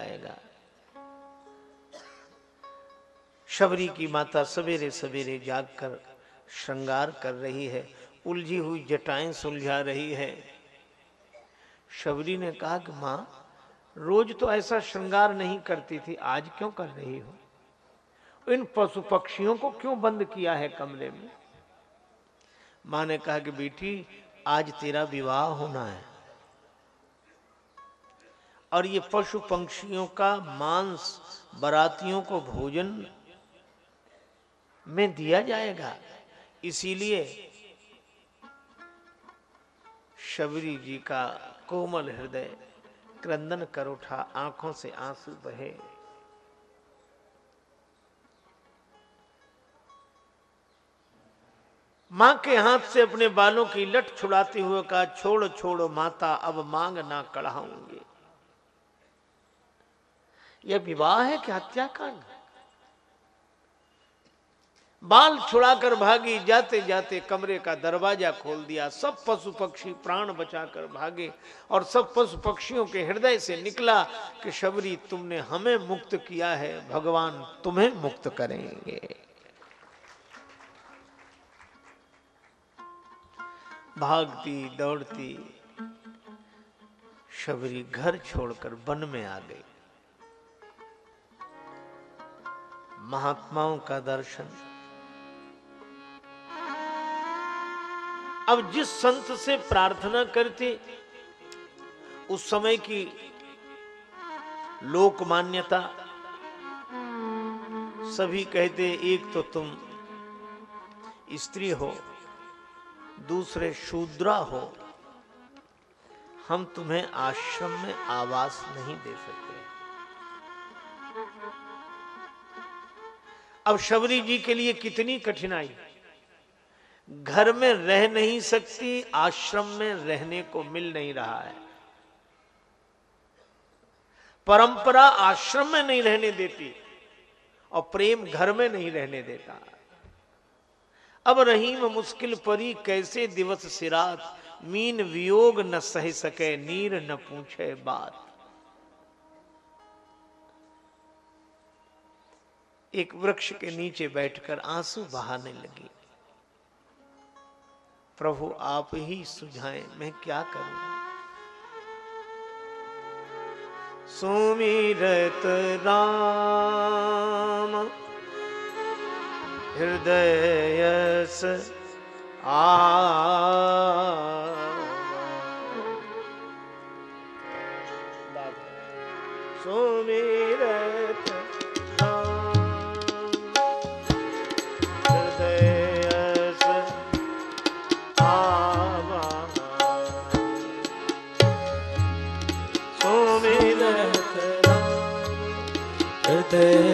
जाएगा। शबरी की माता सवेरे सवेरे जागकर श्रृंगार कर रही है, उलझी हुई जटाएँ सुलझा रही है। शबरी ने कहा कि माँ, रोज तो ऐसा श्रृंगार नहीं करती थी, आज क्यों कर रही हो? इन पशु पक्षियों को क्यों बंद किया है कमरे में? माँ ने कहा कि बेटी, आज तेरा विवाह होना है। और ये पशु पंक्षियों का मांस बरातियों को भोजन में दिया जाएगा। इसीलिए शबरी जी का कोमल हृदय क्रंदन कर उठा, आँखों से आँसू बहे। माँ के हाथ से अपने बालों की लट छुड़ाते हुए कहा, छोड़, छोड़ो माता, अब मांग ना कढ़ाऊँगे। यह विवाह है कि हत्याकांड बाल छुड़ाकर भागी, जाते जाते कमरे का दरवाज़ा खोल दिया, सब पशु पक्षी प्राण बचाकर भागे और सब पशु पक्षियों के हृदय से निकला कि शबरी, तुमने हमें मुक्त किया है, भगवान तुम्हें मुक्त करेंगे। भागती, दौड़ती, शबरी घर छोड़कर वन में आ गई। महात्माओं का दर्शन। अब जिस संत से प्रार्थना करते, उस समय की लोक मान्यता सभी कहते, एक तो तुम स्त्री हो, दूसरे शूद्रा हो, हम तुम्हें आश्रम में आवास नहीं दे सकते। अब शबरी जी के लिए कितनी कठिनाई? घर में रह नहीं सकती, आश्रम में रहने को मिल नहीं रहा है। परंपरा आश्रम में नहीं रहने देती और प्रेम घर में नहीं रहने देता। अब रहीम मुश्किल परी कैसे दिवस सिरात, मीन वियोग न सह सके, नीर न पूछे बात। एक वृक्ष के नीचे बैठकर आँसू बहाने लगी। प्रभु, आप ही सुझाएँ, मैं क्या करूँ? सुमिरत राम हृदय आ सुमिरत हृदय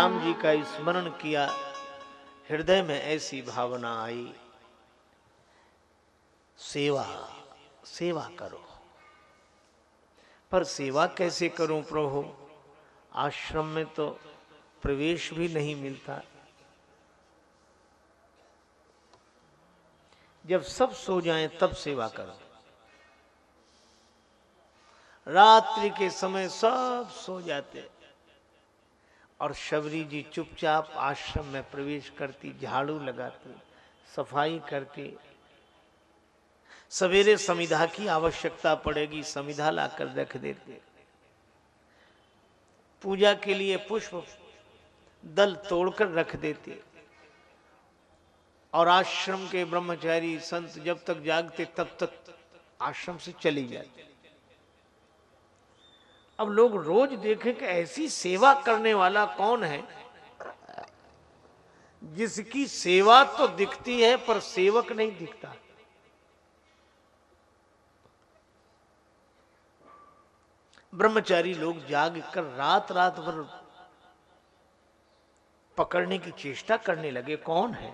राम जी का स्मरण किया, हृदय में ऐसी भावना आई, सेवा सेवा करो। पर सेवा कैसे करूँ प्रभु? आश्रम में तो प्रवेश भी नहीं मिलता। जब सब सो जाएँ, तब सेवा करो। रात्रि के समय सब सो जाते। और शबरी जी चुपचाप आश्रम में प्रवेश करती, झाड़ू लगाती, सफ़ाई करती। सवेरे समिधा की आवश्यकता पड़ेगी, समिधा लाकर रख देते। पूजा के लिए पुष्प दल तोड़कर रख देते। और आश्रम के ब्रह्मचारी संत जब तक जागते, तब तक आश्रम से चली जाते। अब लोग रोज देखें कि ऐसी सेवा करने वाला कौन है? जिसकी सेवा तो दिखती है, पर सेवक नहीं दिखता। ब्रह्मचारी लोग जाग कर रात रात भर पकड़ने की चेष्टा करने लगे, कौन है?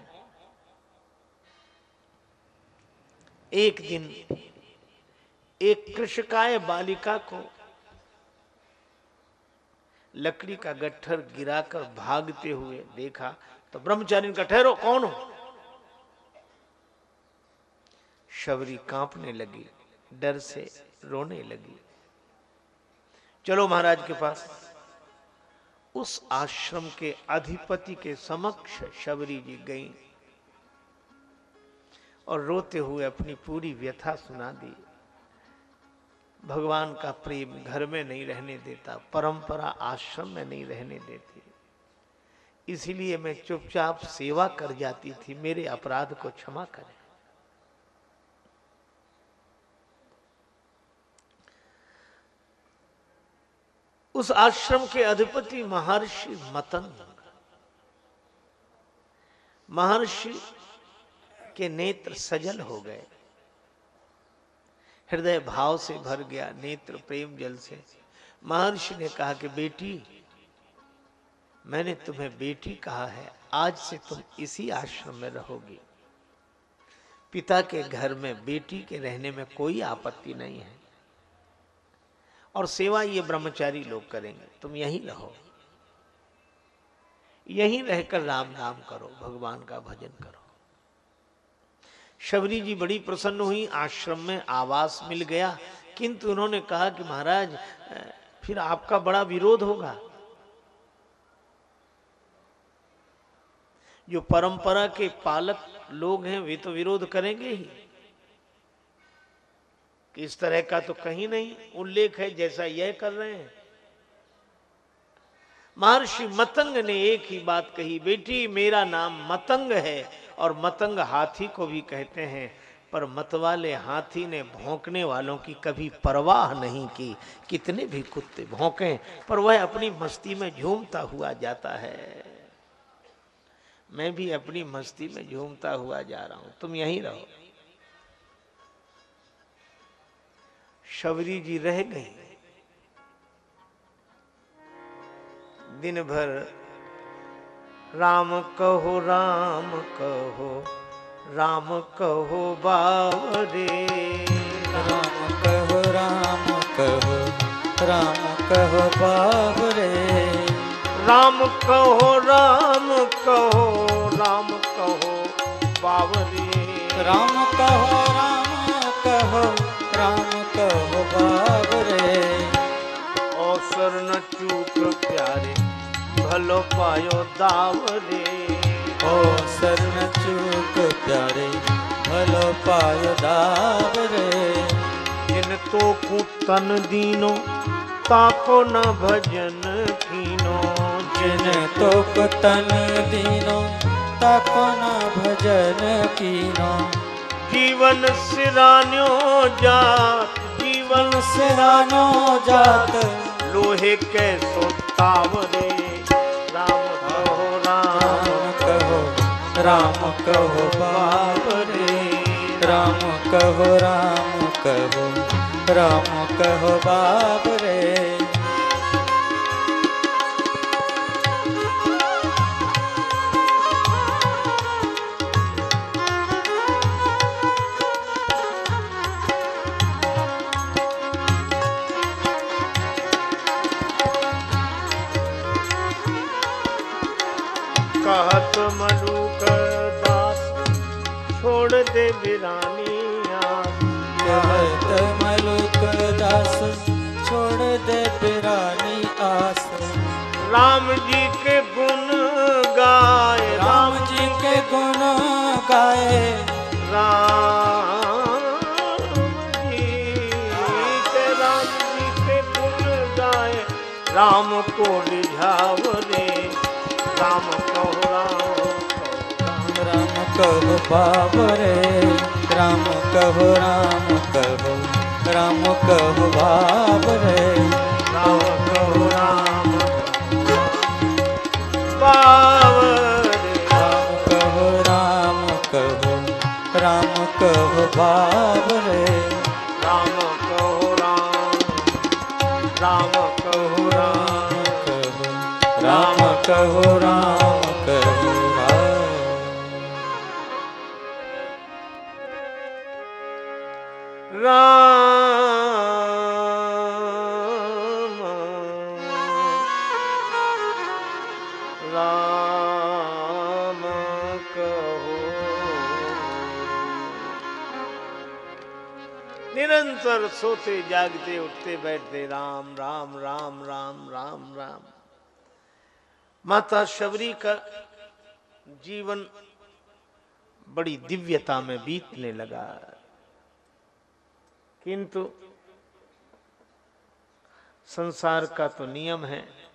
एक दिन एक कृषकाय बालिका को लकड़ी का गट्ठर गिराकर भागते हुए देखा तो ब्रह्मचारी का ठहरो, कौन हो? शबरी कांपने लगी, डर से रोने लगी। चलो महाराज के पास। उस आश्रम के अधिपति के समक्ष शबरी जी गई और रोते हुए अपनी पूरी व्यथा सुना दी। भगवान का प्रेम घर में नहीं रहने देता, परंपरा आश्रम में नहीं रहने देती। इसीलिए मैं चुपचाप सेवा कर जाती थी, मेरे अपराध को क्षमा करें। उस आश्रम के अधिपति महर्षि मतंग महर्षि के नेत्र सजल हो गए। हृदय भाव से भर गया, नेत्र प्रेम जल से। महर्षि ने कहा कि बेटी, मैंने तुम्हें बेटी कहा है, आज से तुम इसी आश्रम में रहोगी। पिता के घर में बेटी के रहने में कोई आपत्ति नहीं है। और सेवा ये ब्रह्मचारी लोग करेंगे, तुम यहीं रहो। यहीं रहकर राम नाम करो, भगवान का भजन करो। शबरी जी बड़ी प्रसन्न हुई, आश्रम में आवास मिल गया। किंतु उन्होंने कहा कि महाराज फिर आपका बड़ा विरोध होगा। जो परंपरा के पालक लोग हैं, वे तो विरोध करेंगे ही। इस तरह का तो कहीं नहीं उल्लेख है, जैसा यह कर रहे हैं। महर्षि मतंग ने एक ही बात कही, बेटी, मेरा नाम मतंग है। और मतंग हाथी को भी कहते हैं, पर मतवाले हाथी ने भौंकने वालों की कभी परवाह नहीं की। कितने भी कुत्ते भौंके, पर वह अपनी मस्ती में झूमता हुआ जाता है। मैं भी अपनी मस्ती में झूमता हुआ जा रहा हूँ। तुम यहीं रहो। शबरी जी रह गई। दिन भर राम कहो राम कहो राम कहो बावरे। राम कहो राम कहो राम कहो बाबरे राम कहो राम कहो राम कहो बावरे। राम कहो राम कहो राम कहो बाबरे अवसर न चूक प्यारे। भलो पायो दावरे ओ शरण चूक प्यारे भलो पायो दाबरे जिन तो कुतन दीनो ताको न भजन कीनो। जिन तो तन दीनो ताको न भजन कीनो। जीवन सिरान्यो जात जीवन सिरानो जात। लोहे कैसो तावरे राम कहो राम कहो राम कहो राम कहो राम कहो बाप कहो कहत मलुक दास छोड़ दे बिरानी कहत मलुक दास छोड़ दे पिरानी आस। राम जी के गुण गाए राम जी के गुण गाए। राम जी के राम जी के गुण गाए। राम को रिझाव रे। राम कहो राम कहो राम राम कहो बाबरे राम कहो राम कहो राम कहो बाबरे राम कहो राम बावरे राम कहो राम कहो राम कहो बाबरे राम कहो कहो राम कहो राम राम। राम कहो। निरंतर सोते, जागते, उठते, बैठते, राम राम राम राम राम राम। माता शबरी का जीवन बड़ी दिव्यता में बीतने लगा। किंतु संसार का तो नियम है।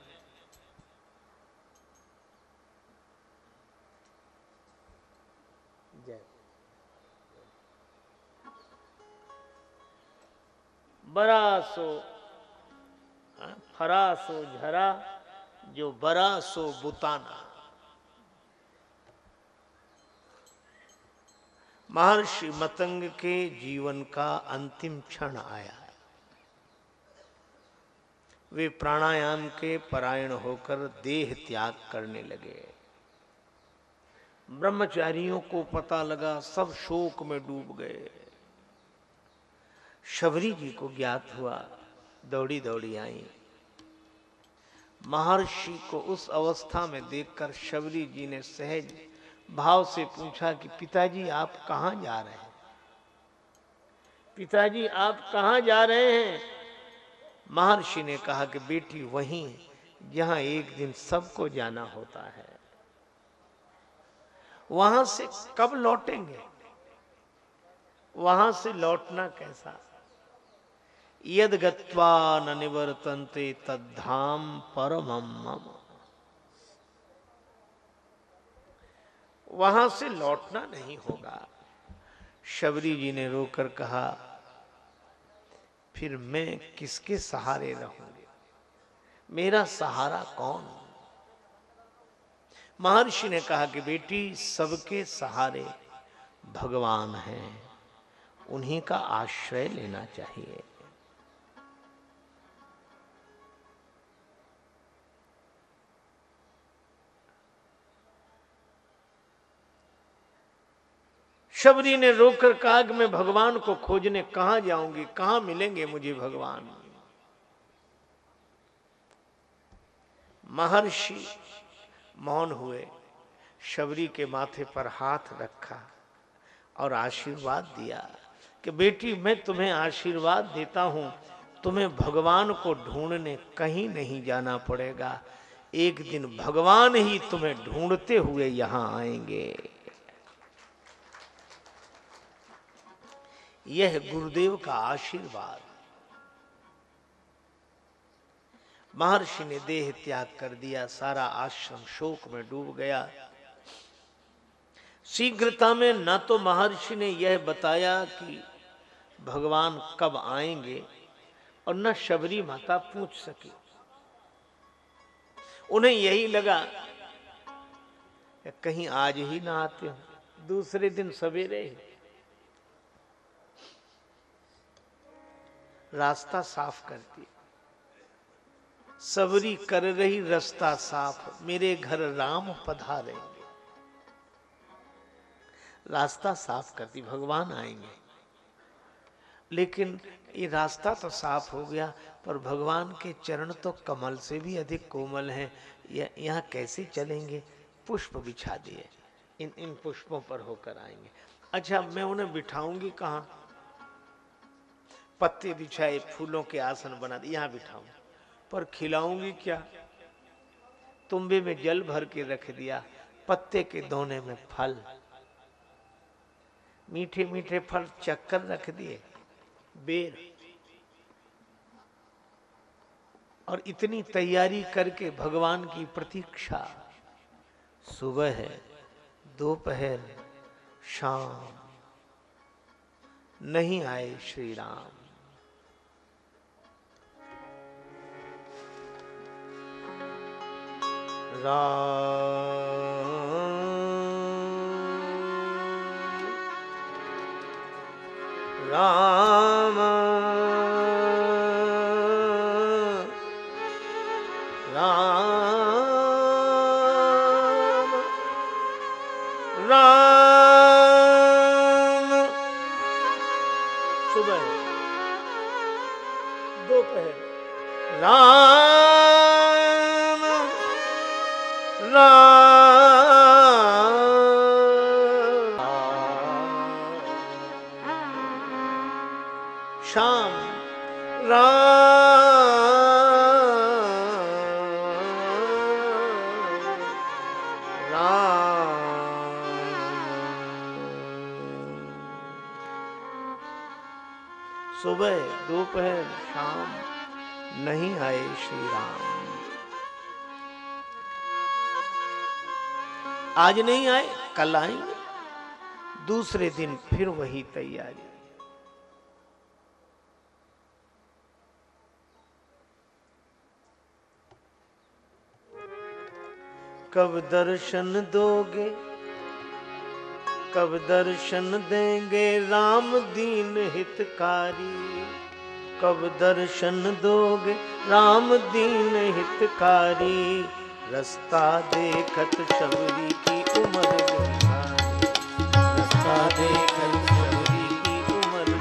बरा सो हाँ, फरा सो झरा जो बरा सो बुताना। महर्षि मतंग के जीवन का अंतिम क्षण आया। वे प्राणायाम के परायण होकर देह त्याग करने लगे। ब्रह्मचारियों को पता लगा, सब शोक में डूब गए। शबरी जी को ज्ञात हुआ दौड़ी दौड़ी आई। महर्षि को उस अवस्था में देखकर शबरी जी ने सहज भाव से पूछा कि पिताजी, आप कहाँ जा रहे हैं? पिताजी, आप कहाँ जा रहे हैं? महर्षि ने कहा कि बेटी, वहीं जहाँ एक दिन सबको जाना होता है, वहाँ से कब लौटेंगे? वहाँ से लौटना कैसा? यद गत्वा न निवर्तन्ते तद्धाम परमम मम। वहाँ से लौटना नहीं होगा। शबरी जी ने रोकर कहा, फिर मैं किसके सहारे रहूँगी? मेरा सहारा कौन? महर्षि ने कहा कि बेटी, सबके सहारे भगवान हैं। उन्हीं का आश्रय लेना चाहिए। शबरी ने रोकर कहा कि मैं भगवान को खोजने, कहा जाऊँगी, कहाँ मिलेंगे मुझे भगवान? महर्षि मौन हुए, शबरी के माथे पर हाथ रखा और आशीर्वाद दिया कि बेटी, मैं तुम्हें आशीर्वाद देता हूँ। तुम्हें भगवान को ढूँढने कहीं नहीं जाना पड़ेगा। एक दिन भगवान ही तुम्हें ढूंढते हुए यहाँ आएँगे। यह गुरुदेव का आशीर्वाद। महर्षि ने देह त्याग कर दिया, सारा आश्रम शोक में डूब गया। शीघ्रता में न तो महर्षि ने यह बताया कि भगवान कब आएँगे और न शबरी माता पूछ सकी। उन्हें यही लगा, कहीं आज ही ना आते हो, दूसरे दिन सवेरे ही। रास्ता साफ़ करती सबरी कर रही रास्ता साफ़, मेरे घर राम पधारेंगे। रास्ता साफ़ करती, भगवान आएँगे। लेकिन ये रास्ता तो साफ़ हो गया, पर भगवान के चरण तो कमल से भी अधिक कोमल हैं। यहाँ कैसे चलेंगे? पुष्प बिछा दिए। इन इन पुष्पों पर होकर आएँगे। अच्छा मैं उन्हें बिठाऊँगी कहाँ? पत्ते बिछाए, फूलों के आसन बना दिए, यहाँ बिठाऊं। पर खिलाऊँगी क्या? तुम्बे में जल भर के रख दिया, पत्ते के दोने में फल। मीठे मीठे फल चक्कर रख दिए, बेर। और इतनी तैयारी करके भगवान की प्रतीक्षा। सुबह है, दोपहर, शाम। नहीं आए श्री राम। राम। राम। सुबह। दोपहर। राम। राम आज नहीं आए, कल आएँगे दूसरे दिन फिर वही तैयारी कब दर्शन दोगे, कब दर्शन देंगे राम दीन हितकारी कब दर्शन दोगे राम दीन हितकारी, रास्ता देखत शबरी की। रास्ता देखत शबरी की उम्र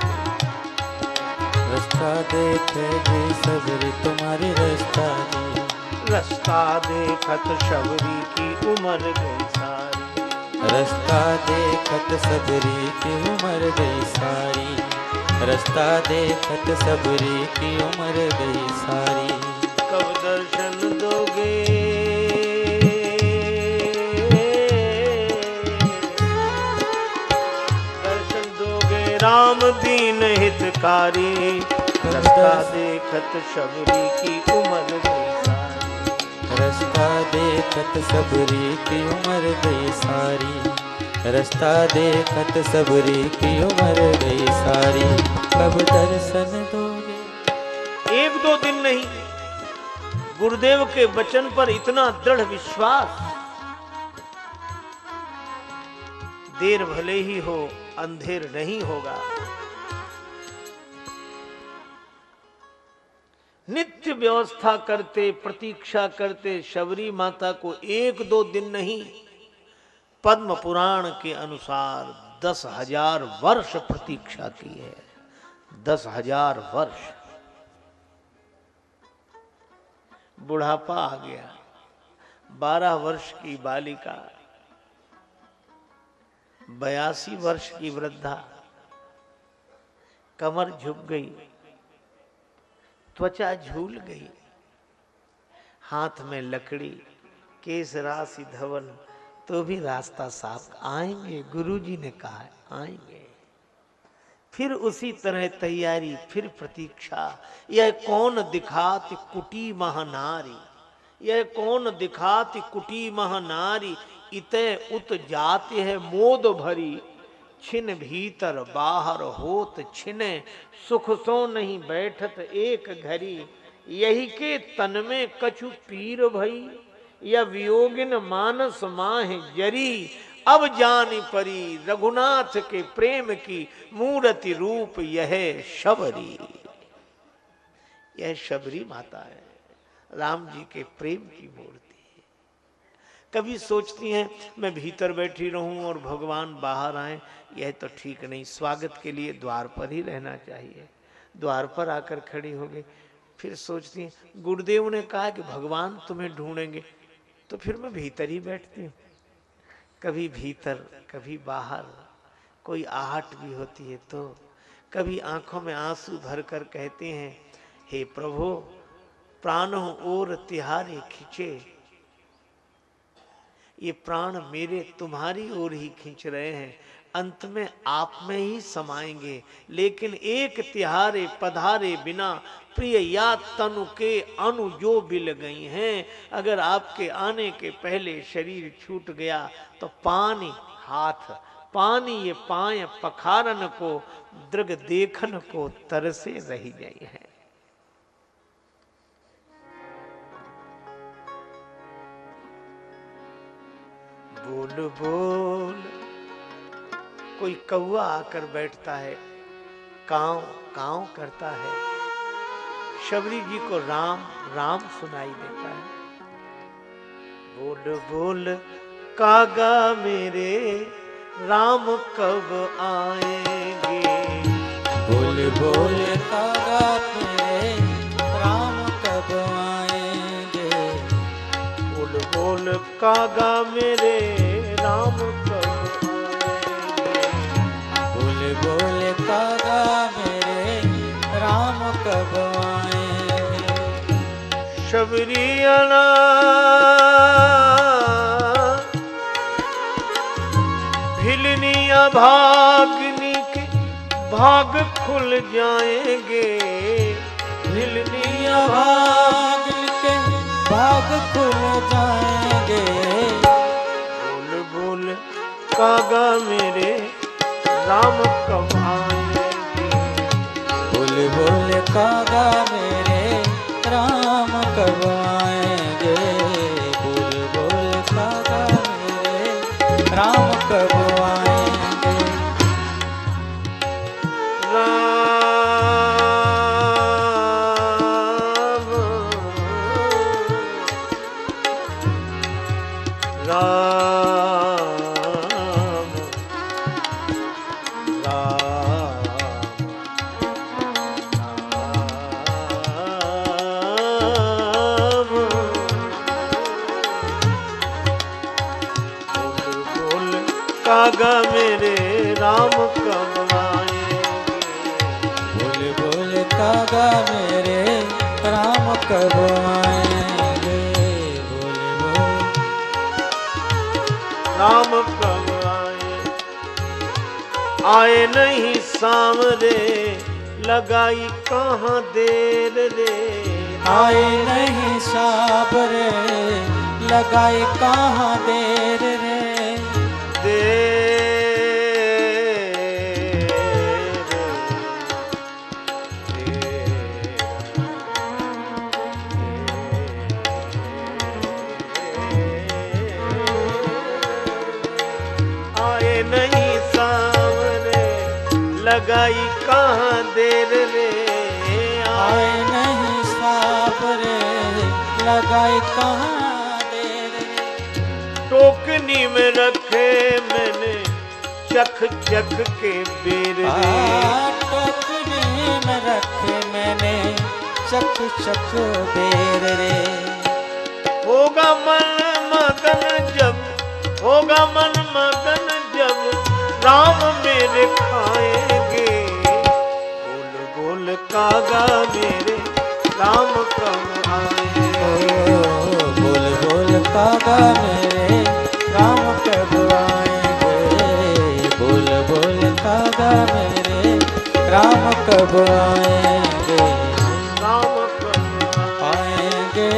रास्ता देखे जी सबरी तुम्हारी रास्ता दी रास्ता देखत शबरी की उम्र गई सारी रास्ता देखत सबरी की उम्र गई सारी रास्ता देखत सबरी की उम्र गई सारी कब दर्शन दोगे राम दीन हितकारी रास्ता देखत शबरी की उम्र गई सारी रास्ता देखत सबरी की उम्र गई सारी रास्ता देखत सबरी की उम्र गई सारी कब दर्शन दोगे? एक दो दिन नहीं गुरुदेव के वचन पर इतना दृढ़ विश्वास। देर भले ही हो अंधेर नहीं होगा। नित्य व्यवस्था करते, प्रतीक्षा करते, शबरी माता को एक दो दिन नहीं, पद्म पुराण के अनुसार दस हज़ार वर्ष प्रतीक्षा की है। दस हज़ार वर्ष। बुढ़ापा आ गया। बारह वर्ष की बालिका बयासी वर्ष की वृद्धा, कमर झुक गई, त्वचा झूल गई, हाथ में लकड़ी, केस राशि धवन तो भी रास्ता साफ़, आएँगे, गुरुजी ने कहा, आएँगे। फिर उसी तरह तैयारी, फिर प्रतीक्षा, यह कौन दिखाती कुटी महानारी, यह कौन दिखाती कुटी महानारी इतः उत जाते है मोद भरी, छिन भीतर बाहर होत छिने, सुख सो नहीं बैठत एक घरी। यही के तन में कछु पीर भई, या वियोगिन मानस माह जरी। अब जानी परी रघुनाथ के प्रेम की मूर्ति रूप यह शबरी। यह शबरी माता है, राम जी के प्रेम की मूर्ति। कभी सोचती हैं, मैं भीतर बैठी रहूँ और भगवान बाहर आए, यह तो ठीक नहीं। स्वागत के लिए द्वार पर ही रहना चाहिए। द्वार पर आकर खड़ी हो गई फिर सोचती हैं, गुरुदेव ने कहा कि भगवान तुम्हें ढूंढेंगे तो फिर मैं भीतर ही बैठती हूँ। कभी भीतर, कभी बाहर, कोई आहट भी होती है तो। कभी आँखों में आँसू भर कर कहते हैं, हे प्रभु, प्राण और तिहारे खिंचे ये प्राण मेरे तुम्हारी ओर ही खींच रहे हैं। अंत में आप में ही समाएँगे। लेकिन एक तिहारे पधारे बिना प्रिय या तनु के अनु जो बिल गई हैं, अगर आपके आने के पहले शरीर छूट गया तो पानी हाथ, पानी ये पाए पखारन को, दृग देखन को तरसे रही गई है। बोल बोल। कोई कौआ आकर बैठता है, काव काव करता है। शबरी जी को राम राम सुनाई देता है। बोल बोल, कागा मेरे, राम कब आएँगे? बोल बोल, कागा मेरे, राम कब आएँगे? बोल बोल, कागा मेरे राम कब बोल कागा मेरे राम कब आएँगे शबरी भागनी के भाग खुल जाएँगे। भिलनिया भाग के भाग खुल जाएँगे। कागा मेरे राम आएँगे बोल बोल कागा मेरे राम कब आए नहीं सामरे लगाई कहाँ देर रे? आए नहीं साबरे लगाए कहाँ देर रे? आए नहीं लगाई कहाँ देर रे? आए नहीं साबरे लगाए कहाँ देर टोकनी में रखे मैंने चख चख के बेर रे। आ, टोकरी में रखे मैंने चक चक बेर रे। होगा मन मगन जब होगा मन मगन जब राम मेरे बोल कागा मेरे राम कब ओ, आएँगे बोल बोल कागा मेरे राम कब आएँगे? बोल बोल कागा मेरे राम कब आएँगे? राम कब आएँगे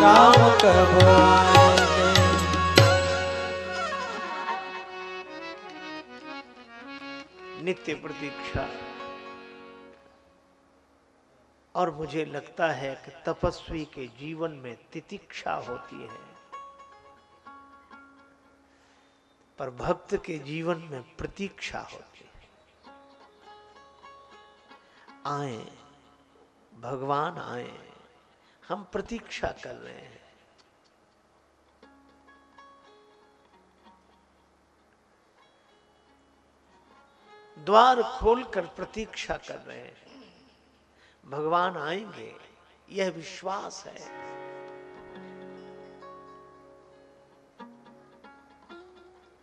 राम कब आएँगे? नित्य प्रतीक्षा। और मुझे लगता है कि तपस्वी के जीवन में तितिक्षा होती है। पर भक्त के जीवन में प्रतीक्षा होती है। आए, भगवान आए, हम प्रतीक्षा कर रहे हैं। द्वार खोलकर प्रतीक्षा कर रहे हैं। भगवान आएँगे, यह विश्वास है।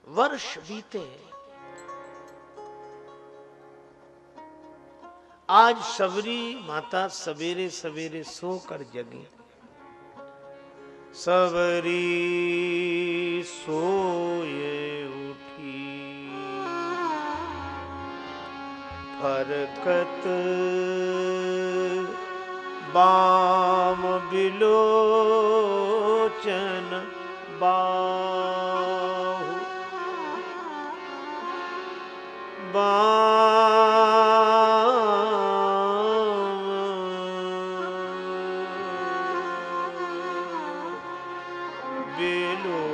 वर्ष बीते। आज सबरी माता सवेरे सवेरे सोकर जगी। सबरी सोए उठी। फरकत बाम बिलोचन बाहु। बाम बिलोचन।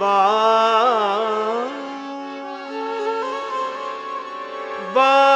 बा बाहु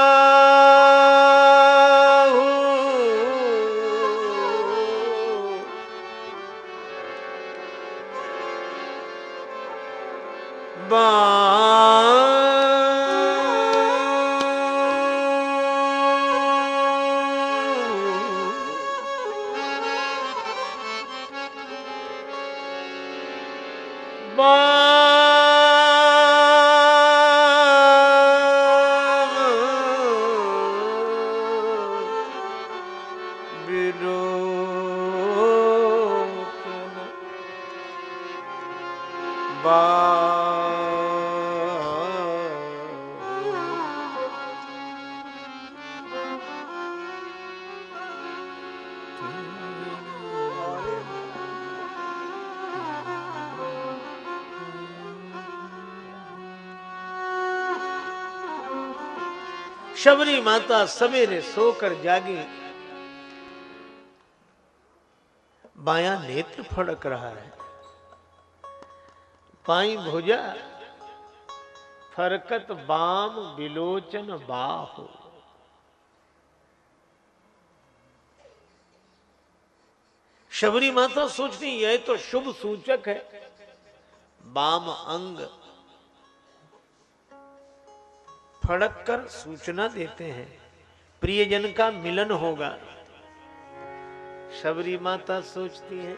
शबरी माता सवेरे सोकर जागी। बाया नेत्र फड़क रहा है। पाई भुजा, फरकत बाम बिलोचन बाहु। शबरी माता सोचती, यह तो शुभ सूचक है। बाम अंग फड़क कर सूचना देते हैं। प्रियजन का मिलन होगा। शबरी माता सोचती है,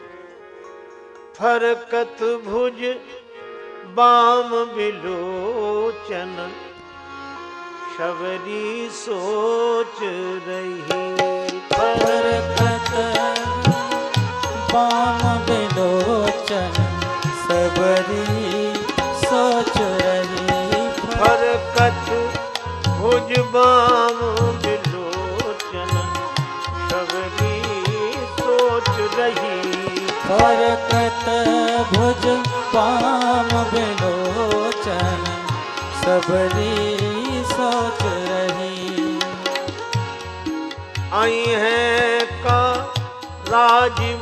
फरकत भुज बाम बिलोचन शबरी सोच रही। फरकत बाम बिलोचन सबरी बिलोचन शबरी सोच रही। फरकत भुज पाम बिलोचन सबरी सोच रही। आई है का राजीव